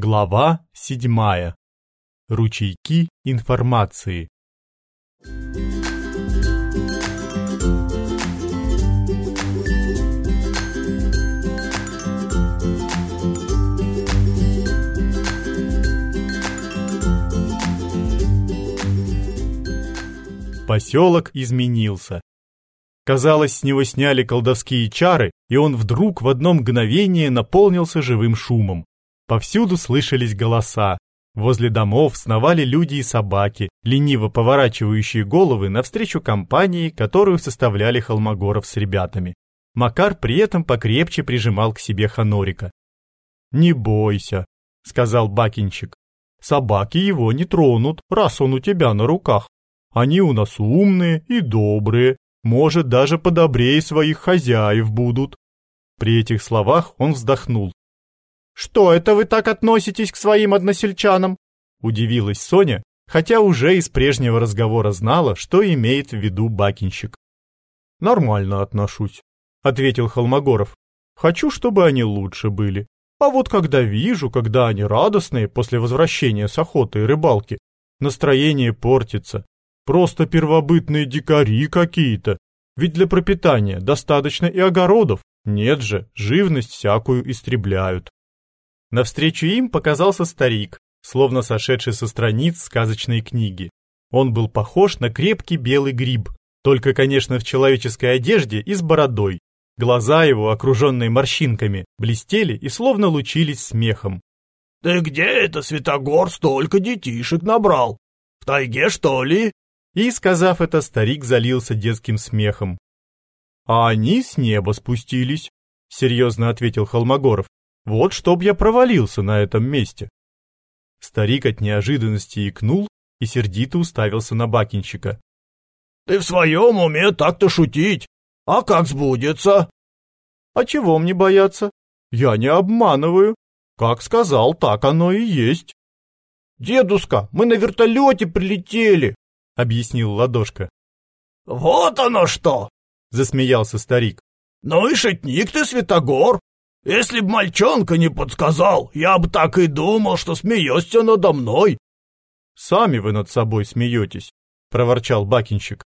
Глава седьмая. Ручейки информации. Поселок изменился. Казалось, с него сняли колдовские чары, и он вдруг в одно мгновение наполнился живым шумом. Повсюду слышались голоса. Возле домов сновали люди и собаки, лениво поворачивающие головы навстречу компании, которую составляли Холмогоров с ребятами. Макар при этом покрепче прижимал к себе Ханорика. «Не бойся», — сказал Бакинчик. «Собаки его не тронут, раз он у тебя на руках. Они у нас умные и добрые, может, даже подобрее своих хозяев будут». При этих словах он вздохнул. «Что это вы так относитесь к своим односельчанам?» Удивилась Соня, хотя уже из прежнего разговора знала, что имеет в виду бакинщик. «Нормально отношусь», — ответил Холмогоров. «Хочу, чтобы они лучше были. А вот когда вижу, когда они радостные после возвращения с охоты и рыбалки, настроение портится. Просто первобытные дикари какие-то. Ведь для пропитания достаточно и огородов. Нет же, живность всякую истребляют. Навстречу им показался старик, словно сошедший со страниц сказочной книги. Он был похож на крепкий белый гриб, только, конечно, в человеческой одежде и с бородой. Глаза его, окруженные морщинками, блестели и словно лучились смехом. «Ты где это, Святогор, столько детишек набрал? В тайге, что ли?» И, сказав это, старик залился детским смехом. «А они с неба спустились», — серьезно ответил Холмогоров. Вот чтоб я провалился на этом месте. Старик от неожиданности икнул и сердито уставился на бакинщика. Ты в своем уме так-то шутить? А как сбудется? А чего мне бояться? Я не обманываю. Как сказал, так оно и есть. Дедушка, мы на вертолете прилетели, объяснил Ладошка. Вот оно что! Засмеялся старик. Ну и шутник ты, Святогор. Если б мальчонка не подсказал, я бы так и думал, что смеешься надо мной. Сами вы над собой смеетесь, проворчал бакинщик.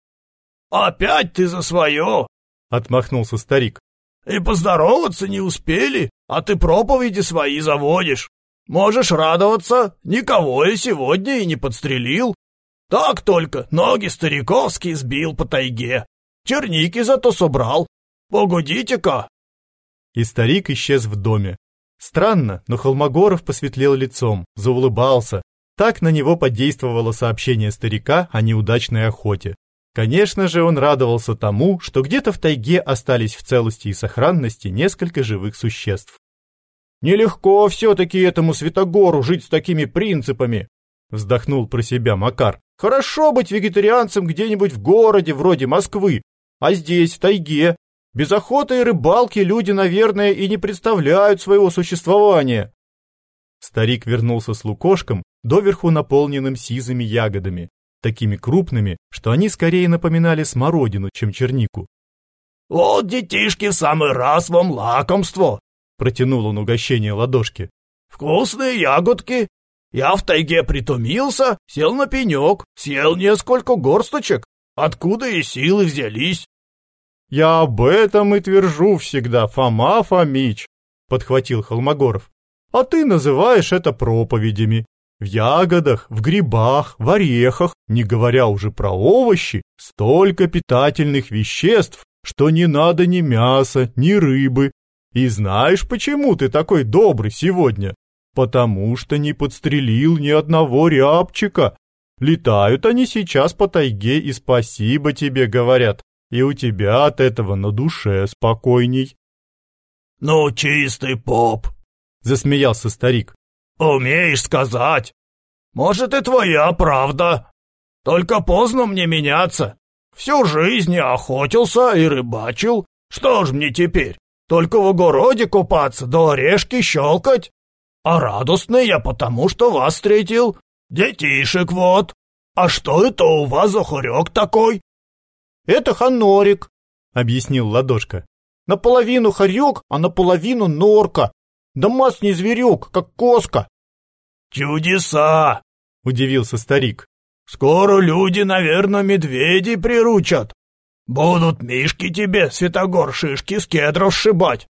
Опять ты за свое, отмахнулся старик. И поздороваться не успели, а ты проповеди свои заводишь. Можешь радоваться, никого я сегодня и не подстрелил. Так только ноги стариковские сбил по тайге. Черники зато собрал. Погодите-ка, и старик исчез в доме. Странно, но Холмогоров посветлел лицом, заулыбался. Так на него подействовало сообщение старика о неудачной охоте. Конечно же, он радовался тому, что где-то в тайге остались в целости и сохранности несколько живых существ. «Нелегко все-таки этому Святогору жить с такими принципами», вздохнул про себя Макар. «Хорошо быть вегетарианцем где-нибудь в городе вроде Москвы, а здесь, в тайге, без охоты и рыбалки люди, наверное, и не представляют своего существования. Старик вернулся с лукошком, доверху наполненным сизыми ягодами, такими крупными, что они скорее напоминали смородину, чем чернику. «Вот, детишки, в самый раз вам лакомство!» Протянул он угощение ладошки. «Вкусные ягодки! Я в тайге притумился, сел на пенек, съел несколько горсточек. Откуда и силы взялись? Я об этом и твержу всегда, Фома Фомич, подхватил Холмогоров. А ты называешь это проповедями. В ягодах, в грибах, в орехах, не говоря уже про овощи, столько питательных веществ, что не надо ни мяса, ни рыбы. И знаешь, почему ты такой добрый сегодня? Потому что не подстрелил ни одного рябчика. Летают они сейчас по тайге и спасибо тебе говорят и у тебя от этого на душе спокойней. — Ну, чистый поп, — засмеялся старик. — Умеешь сказать. Может, и твоя правда. Только поздно мне меняться. Всю жизнь я охотился и рыбачил. Что ж мне теперь? Только в огороде купаться да орешки щелкать? А радостный я потому, что вас встретил. Детишек вот. А что это у вас за хорек такой? «Это ханорик», — объяснил Ладошка. «Наполовину хорек, а наполовину норка. Да масс не зверек, как коска. Чудеса! Удивился старик. Скоро люди, наверное, медведей приручат. Будут мишки тебе, Святогор, шишки с кедров сшибать.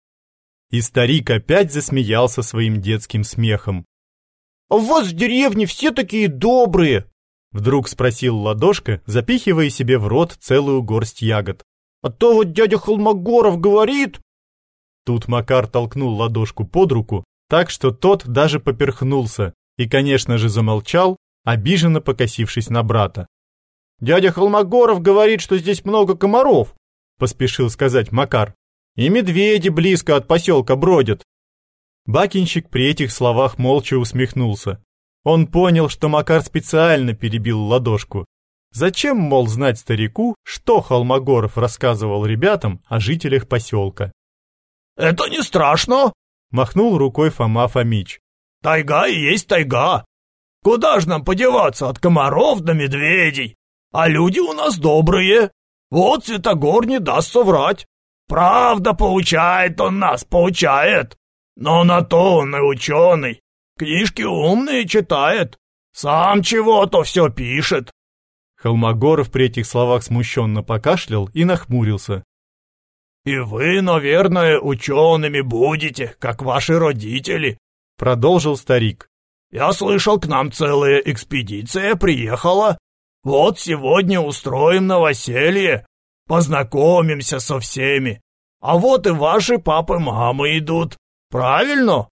И старик опять засмеялся своим детским смехом. «А у вас в деревне все такие добрые!» Вдруг спросил Ладошка, запихивая себе в рот целую горсть ягод. «А то вот дядя Холмогоров говорит...» Тут Макар толкнул Ладошку под руку, так что тот даже поперхнулся и, конечно же, замолчал, обиженно покосившись на брата. «Дядя Холмогоров говорит, что здесь много комаров», — поспешил сказать Макар. «И медведи близко от поселка бродят». Бакинщик при этих словах молча усмехнулся. Он понял, что Макар специально перебил ладошку. Зачем, мол, знать старику, что Холмогоров рассказывал ребятам о жителях поселка? «Это не страшно!» — махнул рукой Фома Фомич. «Тайга и есть тайга. Куда ж нам подеваться от комаров до медведей? А люди у нас добрые. Вот Святогор не даст соврать. Правда, поучает он нас, поучает. Но на то он и ученый. Книжки умные читает. Сам чего-то все пишет. Холмогоров при этих словах смущенно покашлял и нахмурился. «И вы, наверное, учеными будете, как ваши родители», — продолжил старик. «Я слышал, к нам целая экспедиция приехала. Вот сегодня устроим новоселье, познакомимся со всеми. А вот и ваши папы-мамы идут. Правильно?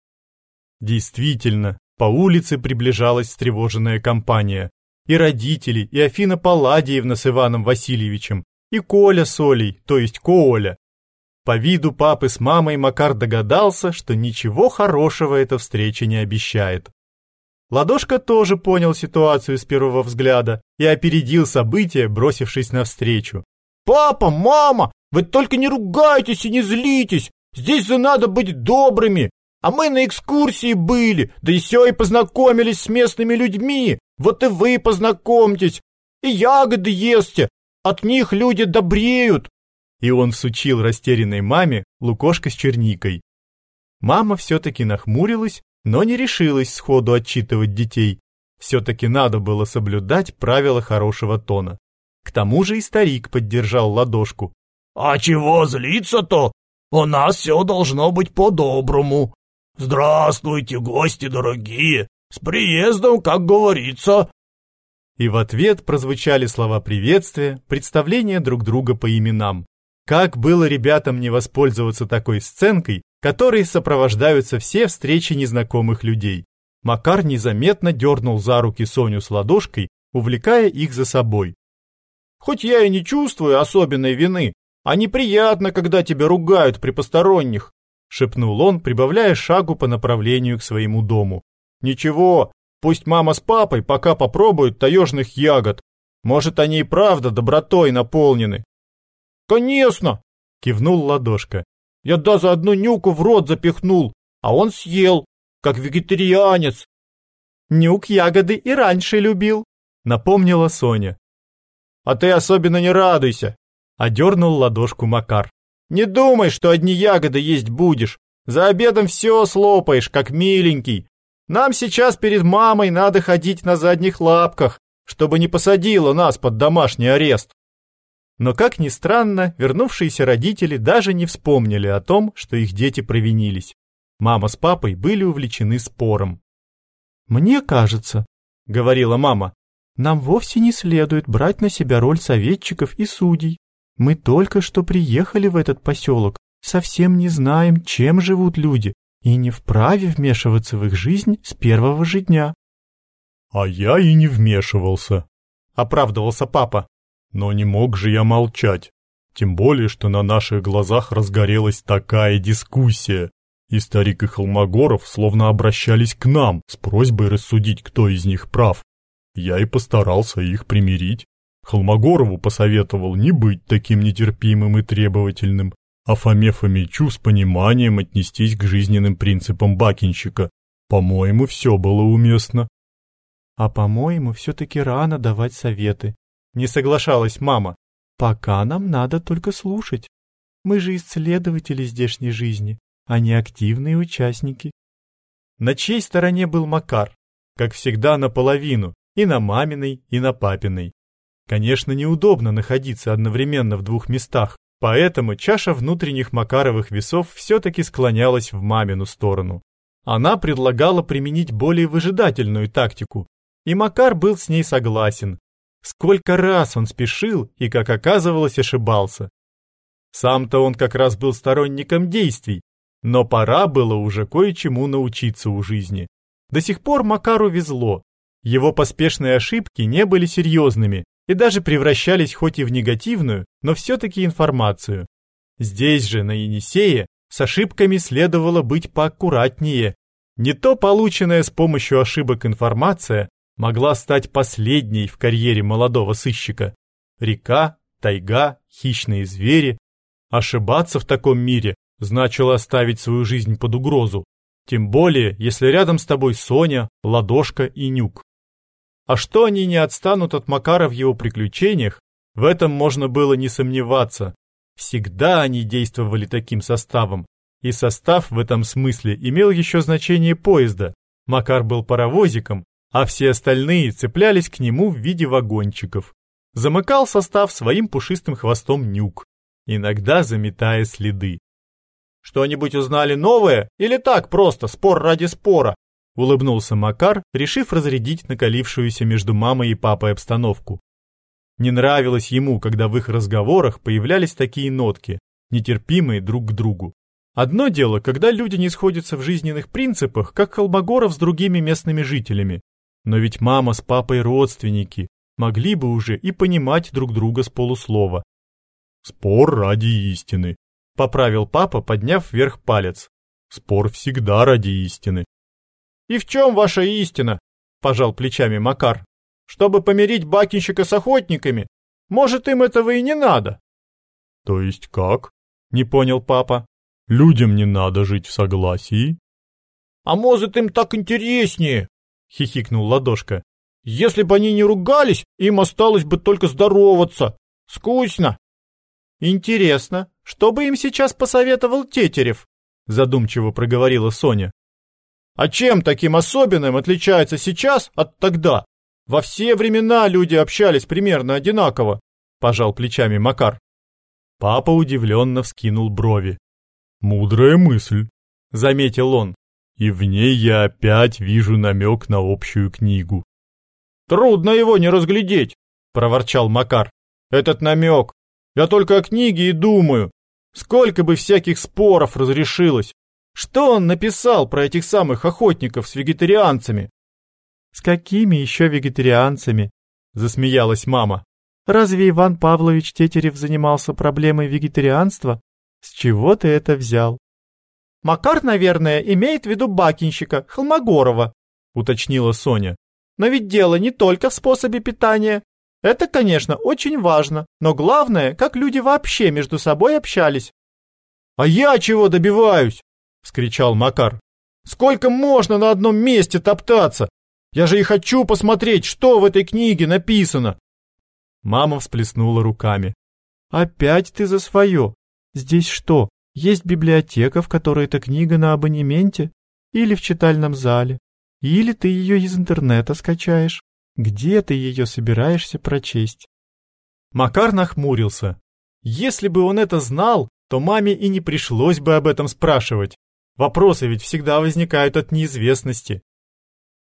Действительно, по улице приближалась встревоженная компания. И родители, и Афина Палладиевна с Иваном Васильевичем, и Коля с Олей, то есть Кооля. По виду папы с мамой Макар догадался, что ничего хорошего эта встреча не обещает. Ладошка тоже понял ситуацию с первого взгляда и опередил события, бросившись навстречу. «Папа, мама, вы только не ругайтесь и не злитесь! Здесь же надо быть добрыми! А мы на экскурсии были, да еще и познакомились с местными людьми! Вот и вы познакомьтесь! И ягоды ешьте! От них люди добреют!» И он всучил растерянной маме лукошко с черникой. Мама все-таки нахмурилась но не решилась сходу отчитывать детей. Все-таки надо было соблюдать правила хорошего тона. К тому же и старик поддержал ладошку. «А чего злиться-то? У нас все должно быть по-доброму. Здравствуйте, гости дорогие! С приездом, как говорится!» И в ответ прозвучали слова приветствия, представления друг друга по именам. Как было ребятам не воспользоваться такой сценкой, которой сопровождаются все встречи незнакомых людей? Макар незаметно дернул за руки Соню с ладошкой, увлекая их за собой. «Хоть я и не чувствую особенной вины, а неприятно, когда тебя ругают при посторонних», шепнул он, прибавляя шагу по направлению к своему дому. «Ничего, пусть мама с папой пока попробуют таежных ягод. Может, они и правда добротой наполнены. «Конечно!» — кивнул ладошка. «Я даже одну нюку в рот запихнул, а он съел, как вегетарианец». «Нюк ягоды и раньше любил», — напомнила Соня. «А ты особенно не радуйся», — одернул ладошку Макар. «Не думай, что одни ягоды есть будешь. За обедом все слопаешь, как миленький. Нам сейчас перед мамой надо ходить на задних лапках, чтобы не посадила нас под домашний арест. Но, как ни странно, вернувшиеся родители даже не вспомнили о том, что их дети провинились. Мама с папой были увлечены спором. «Мне кажется», — говорила мама, — «нам вовсе не следует брать на себя роль советчиков и судей. Мы только что приехали в этот поселок, совсем не знаем, чем живут люди, и не вправе вмешиваться в их жизнь с первого же дня». «А я и не вмешивался», — оправдывался папа. Но не мог же я молчать. Тем более, что на наших глазах разгорелась такая дискуссия. И старик и Холмогоров словно обращались к нам с просьбой рассудить, кто из них прав. Я и постарался их примирить. Холмогорову посоветовал не быть таким нетерпимым и требовательным, а Фоме Фомичу с пониманием отнестись к жизненным принципам бакинщика. По-моему, все было уместно. А по-моему, все-таки рано давать советы, не соглашалась мама. Пока нам надо только слушать. Мы же исследователи здешней жизни, а не активные участники. На чьей стороне был Макар? как всегда наполовину, и на маминой, и на папиной. Конечно, неудобно находиться одновременно в двух местах, поэтому чаша внутренних Макаровых весов все-таки склонялась в мамину сторону. Она предлагала применить более выжидательную тактику, и Макар был с ней согласен. Сколько раз он спешил и, как оказывалось, ошибался. Сам-то он как раз был сторонником действий, но пора было уже кое-чему научиться у жизни. До сих пор Макару везло. Его поспешные ошибки не были серьезными и даже превращались хоть и в негативную, но все-таки информацию. Здесь же, на Енисее, с ошибками следовало быть поаккуратнее. Не то полученная с помощью ошибок информация могла стать последней в карьере молодого сыщика. Река, тайга, хищные звери. Ошибаться в таком мире значило ставить свою жизнь под угрозу. Тем более, если рядом с тобой Соня, Ладошка и Нюк. А что они не отстанут от Макара в его приключениях, в этом можно было не сомневаться. Всегда они действовали таким составом, и состав в этом смысле имел еще значение поезда. Макар был паровозиком, а все остальные цеплялись к нему в виде вагончиков. Замыкал состав своим пушистым хвостом Нюк, иногда заметая следы. Что-нибудь узнали новое или так просто, спор ради спора? Улыбнулся Макар, решив разрядить накалившуюся между мамой и папой обстановку. Не нравилось ему, когда в их разговорах появлялись такие нотки, нетерпимые друг к другу. Одно дело, когда люди не сходятся в жизненных принципах, как Холмогоров с другими местными жителями. Но ведь мама с папой родственники, могли бы уже и понимать друг друга с полуслова. Спор ради истины, поправил папа, подняв вверх палец. Спор всегда ради истины. И в чем ваша истина? пожал плечами Макар. Чтобы помирить бакинщика с охотниками? Может, им этого и не надо? То есть как? Не понял папа. Людям не надо жить в согласии? А может, им так интереснее? хихикнул Ладошка. Если бы они не ругались, им осталось бы только здороваться. Скучно. Интересно, что бы им сейчас посоветовал Тетерев? Задумчиво проговорила Соня. А чем таким особенным отличается сейчас от тогда? Во все времена люди общались примерно одинаково, пожал плечами Макар. Папа удивленно вскинул брови. Мудрая мысль, заметил он. И в ней я опять вижу намек на общую книгу. Трудно его не разглядеть, проворчал Макар. Этот намек я только о книге и думаю. Сколько бы всяких споров разрешилось. Что он написал про этих самых охотников с вегетарианцами? С какими еще вегетарианцами? Засмеялась мама. Разве Иван Павлович Тетерев занимался проблемой вегетарианства? С чего ты это взял? Макар, наверное, имеет в виду бакинщика, Холмогорова, уточнила Соня. Но ведь дело не только в способе питания. Это, конечно, очень важно, но главное, как люди вообще между собой общались. «А я чего добиваюсь?» — вскричал Макар. «Сколько можно на одном месте топтаться? Я же и хочу посмотреть, что в этой книге написано!» Мама всплеснула руками. «Опять ты за свое? Здесь что, есть библиотека, в которой эта книга на абонементе? Или в читальном зале? Или ты ее из интернета скачаешь? Где ты ее собираешься прочесть? Макар нахмурился. Если бы он это знал, то маме и не пришлось бы об этом спрашивать. Вопросы ведь всегда возникают от неизвестности.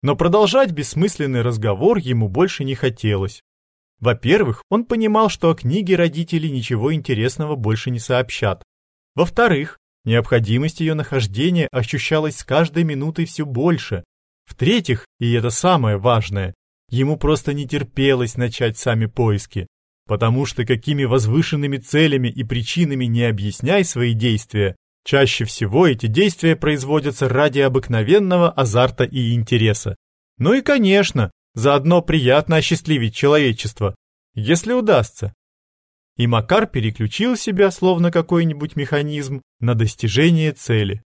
Но продолжать бессмысленный разговор ему больше не хотелось. Во-первых, он понимал, что о книге родители ничего интересного больше не сообщат. Во-вторых, необходимость ее нахождения ощущалась с каждой минутой все больше. В-третьих, и это самое важное, Ему просто не терпелось начать сами поиски, потому что какими возвышенными целями и причинами не объясняй свои действия, чаще всего эти действия производятся ради обыкновенного азарта и интереса. Ну и, конечно, заодно приятно осчастливить человечество, если удастся. И Макар переключил себя, словно какой-нибудь механизм, на достижение цели.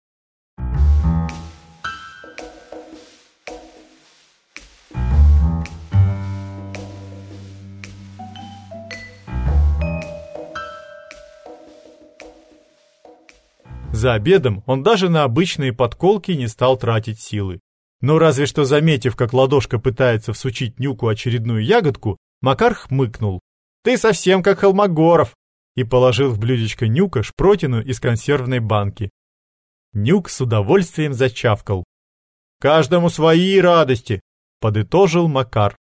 За обедом он даже на обычные подколки не стал тратить силы. Но разве что заметив, как ладошка пытается всучить Нюку очередную ягодку, Макар хмыкнул. «Ты совсем как Холмогоров!» и положил в блюдечко Нюка шпротину из консервной банки. Нюк с удовольствием зачавкал. «Каждому свои радости!» — подытожил Макар.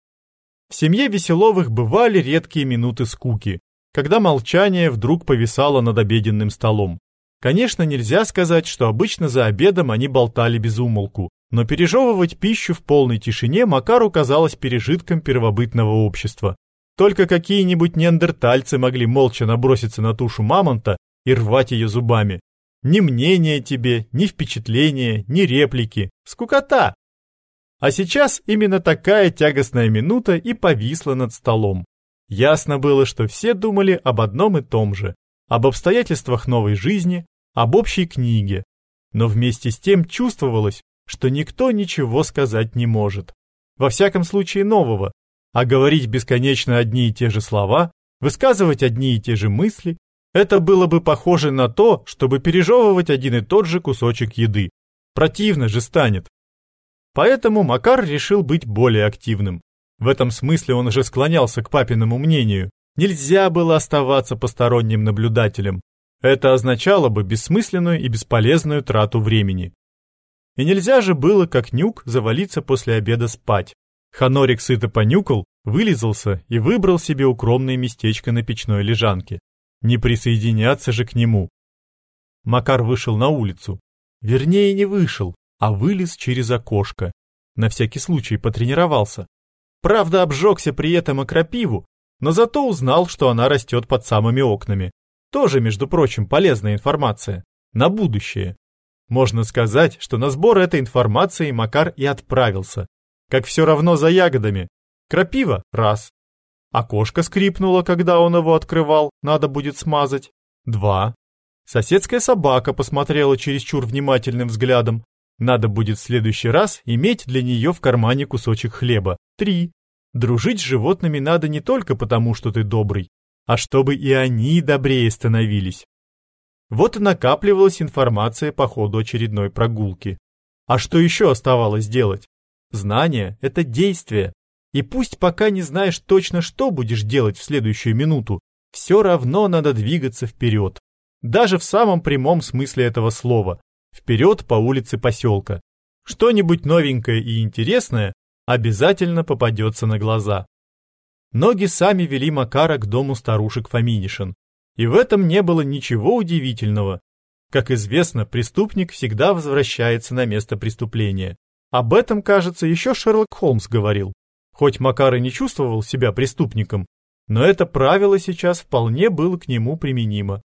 В семье Веселовых бывали редкие минуты скуки, когда молчание вдруг повисало над обеденным столом. Конечно, нельзя сказать, что обычно за обедом они болтали без умолку, но пережевывать пищу в полной тишине Макару казалось пережитком первобытного общества. Только какие-нибудь неандертальцы могли молча наброситься на тушу мамонта и рвать ее зубами. Ни мнения тебе, ни впечатления, ни реплики. Скукота! А сейчас именно такая тягостная минута и повисла над столом. Ясно было, что все думали об одном и том же. Об обстоятельствах новой жизни, об общей книге. Но вместе с тем чувствовалось, что никто ничего сказать не может. Во всяком случае нового, а говорить бесконечно одни и те же слова, высказывать одни и те же мысли, это было бы похоже на то, чтобы пережевывать один и тот же кусочек еды. Противно же станет. Поэтому Макар решил быть более активным. В этом смысле он уже склонялся к папиному мнению. Нельзя было оставаться посторонним наблюдателем. Это означало бы бессмысленную и бесполезную трату времени. И нельзя же было, как нюк, завалиться после обеда спать. Ханорик сыто понюкал, вылизался и выбрал себе укромное местечко на печной лежанке. Не присоединяться же к нему. Макар вышел на улицу. Вернее, не вышел, а вылез через окошко. На всякий случай потренировался. Правда, обжегся при этом о крапиву, но зато узнал, что она растет под самыми окнами. Тоже, между прочим, полезная информация. На будущее. Можно сказать, что на сбор этой информации Макар и отправился. Как все равно за ягодами. Крапива – раз. Окошко скрипнуло, когда он его открывал, надо будет смазать. Два. Соседская собака посмотрела чересчур внимательным взглядом. Надо будет в следующий раз иметь для нее в кармане кусочек хлеба. Три. Дружить с животными надо не только потому, что ты добрый, а чтобы и они добрее становились. Вот и накапливалась информация по ходу очередной прогулки. А что еще оставалось делать? Знание – это действие. И пусть пока не знаешь точно, что будешь делать в следующую минуту, все равно надо двигаться вперед. Даже в самом прямом смысле этого слова. Вперед по улице поселка. Что-нибудь новенькое и интересное обязательно попадется на глаза. Ноги сами вели Макара к дому старушек Фоминишин. И в этом не было ничего удивительного. Как известно, преступник всегда возвращается на место преступления. Об этом, кажется, еще Шерлок Холмс говорил. Хоть Макар и не чувствовал себя преступником, но это правило сейчас вполне было к нему применимо.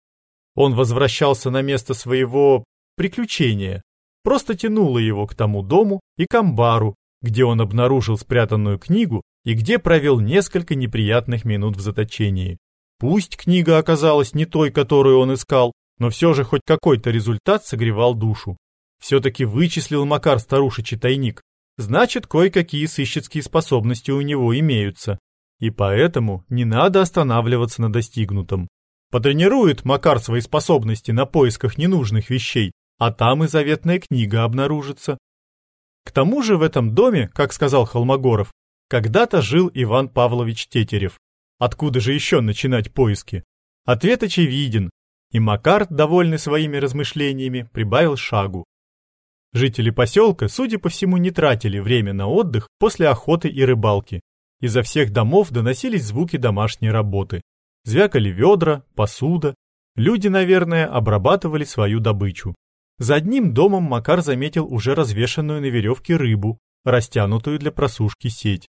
Он возвращался на место своего приключения, просто тянуло его к тому дому и к амбару, где он обнаружил спрятанную книгу и где провел несколько неприятных минут в заточении. Пусть книга оказалась не той, которую он искал, но все же хоть какой-то результат согревал душу. Все-таки вычислил Макар старушечий тайник. Значит, кое-какие сыщицкие способности у него имеются. И поэтому не надо останавливаться на достигнутом. Потренирует Макар свои способности на поисках ненужных вещей, а там и заветная книга обнаружится. К тому же в этом доме, как сказал Холмогоров, когда-то жил Иван Павлович Тетерев. Откуда же еще начинать поиски? Ответ очевиден, и Макар, довольный своими размышлениями, прибавил шагу. Жители поселка, судя по всему, не тратили время на отдых после охоты и рыбалки. Изо всех домов доносились звуки домашней работы. Звякали ведра, посуда. Люди, наверное, обрабатывали свою добычу. За одним домом Макар заметил уже развешанную на веревке рыбу, растянутую для просушки сеть.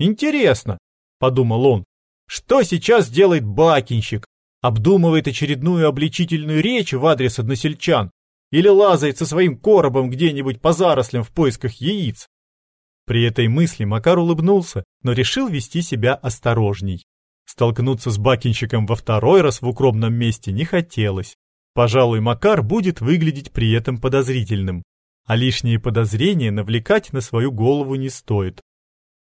«Интересно, подумал он. Что сейчас делает бакинщик? Обдумывает очередную обличительную речь в адрес односельчан или лазает со своим коробом где-нибудь по зарослям в поисках яиц? При этой мысли Макар улыбнулся, но решил вести себя осторожней. Столкнуться с бакинщиком во второй раз в укромном месте не хотелось. Пожалуй, Макар будет выглядеть при этом подозрительным, а лишние подозрения навлекать на свою голову не стоит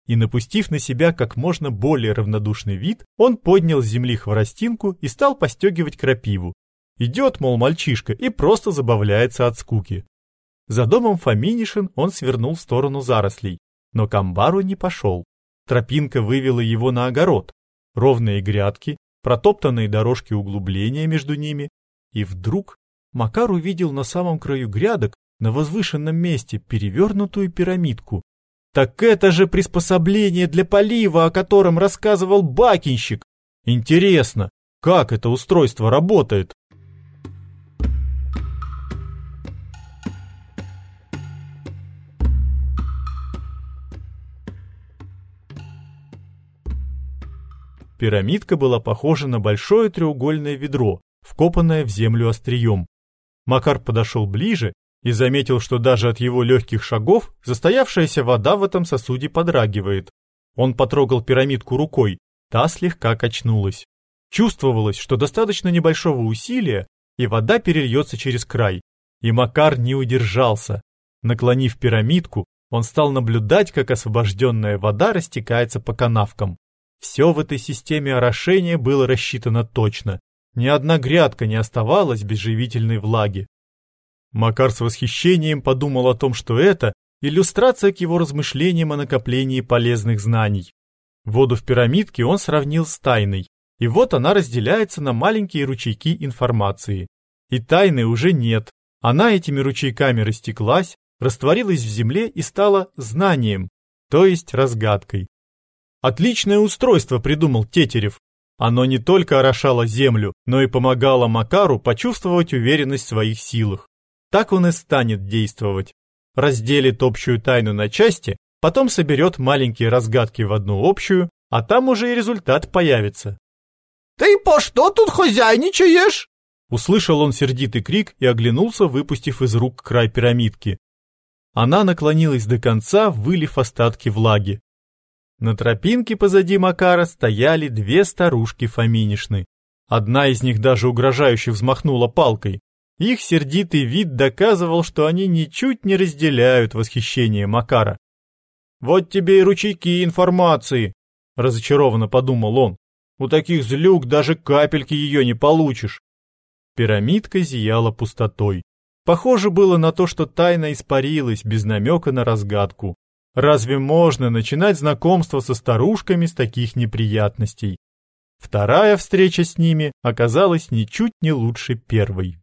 и, напустив на себя как можно более равнодушный вид, он поднял с земли хворостинку и стал постегивать крапиву. Идет, мол, мальчишка и просто забавляется от скуки. За домом Фоминишин он свернул в сторону зарослей, но к амбару не пошел. Тропинка вывела его на огород. Ровные грядки, протоптанные дорожки углубления между ними. И вдруг Макар увидел на самом краю грядок, на возвышенном месте, перевернутую пирамидку. Так это же приспособление для полива, о котором рассказывал бакинщик. Интересно, как это устройство работает? Пирамидка была похожа на большое треугольное ведро, вкопанное в землю острием. Макар подошел ближе и заметил, что даже от его легких шагов застоявшаяся вода в этом сосуде подрагивает. Он потрогал пирамидку рукой, та слегка качнулась. Чувствовалось, что достаточно небольшого усилия, и вода перельется через край. И Макар не удержался. Наклонив пирамидку, он стал наблюдать, как освобожденная вода растекается по канавкам. Все в этой системе орошения было рассчитано точно. Ни одна грядка не оставалась без живительной влаги. Макар с восхищением подумал о том, что это иллюстрация к его размышлениям о накоплении полезных знаний. Воду в пирамидке он сравнил с тайной, и вот она разделяется на маленькие ручейки информации. И тайны уже нет. Она этими ручейками растеклась, растворилась в земле и стала знанием, то есть разгадкой. Отличное устройство придумал Тетерев. Оно не только орошало землю, но и помогало Макару почувствовать уверенность в своих силах. Так он и станет действовать. Разделит общую тайну на части, потом соберет маленькие разгадки в одну общую, а там уже и результат появится. «Ты по что тут хозяйничаешь?» Услышал он сердитый крик и оглянулся, выпустив из рук край пирамидки. Она наклонилась до конца, вылив остатки влаги. На тропинке позади Макара стояли две старушки Фоминишны. Одна из них даже угрожающе взмахнула палкой. Их сердитый вид доказывал, что они ничуть не разделяют восхищение Макара. «Вот тебе и ручейки информации», — разочарованно подумал он. «У таких злюк даже капельки ее не получишь». Пирамидка зияла пустотой. Похоже было на то, что тайна испарилась без намека на разгадку. Разве можно начинать знакомство со старушками с таких неприятностей? Вторая встреча с ними оказалась ничуть не лучше первой.